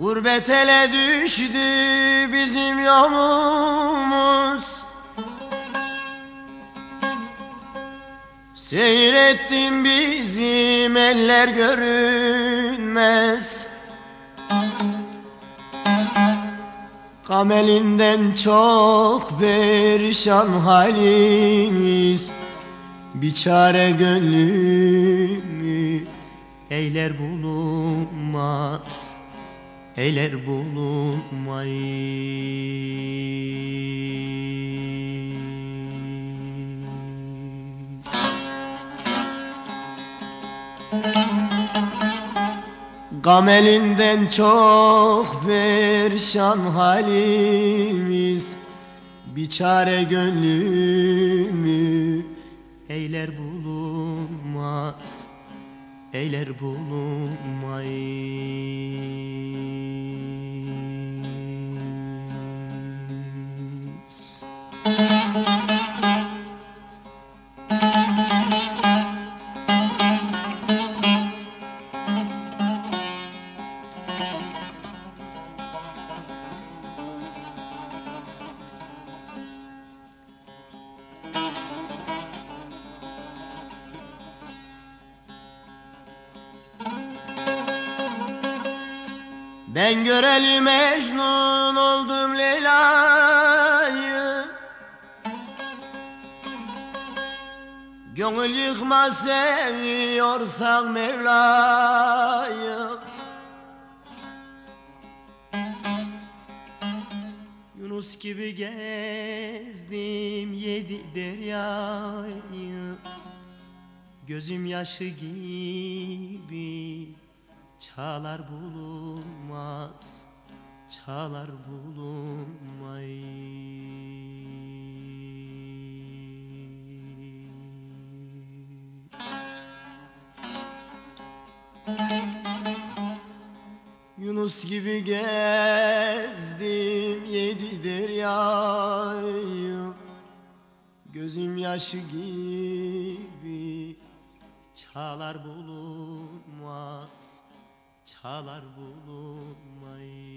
Gurbet ele düştü bizim yolumuz. Seyrettim bizim eller görünmez. Kamelinden çok perişan halimiz. Bir çare gönlümü eyler bulunmaz Eyler bulunmayız Gam elinden çok perişan halimiz Bir çare gönlümü eyler bulunmaz Eyler bulunmayız Ben göreli Mecnun oldum Leyla'yı Gönül yıkma seviyorsan Mevla'yı. Yunus gibi gezdim yedi deryayı. Gözüm yaşı gibi Çağlar bulunmaz Çağlar bulunmayız Yunus gibi gezdim yedi deryayı. Gözüm yaşı gibi Çağlar bulunmaz Çağlar bulunmayız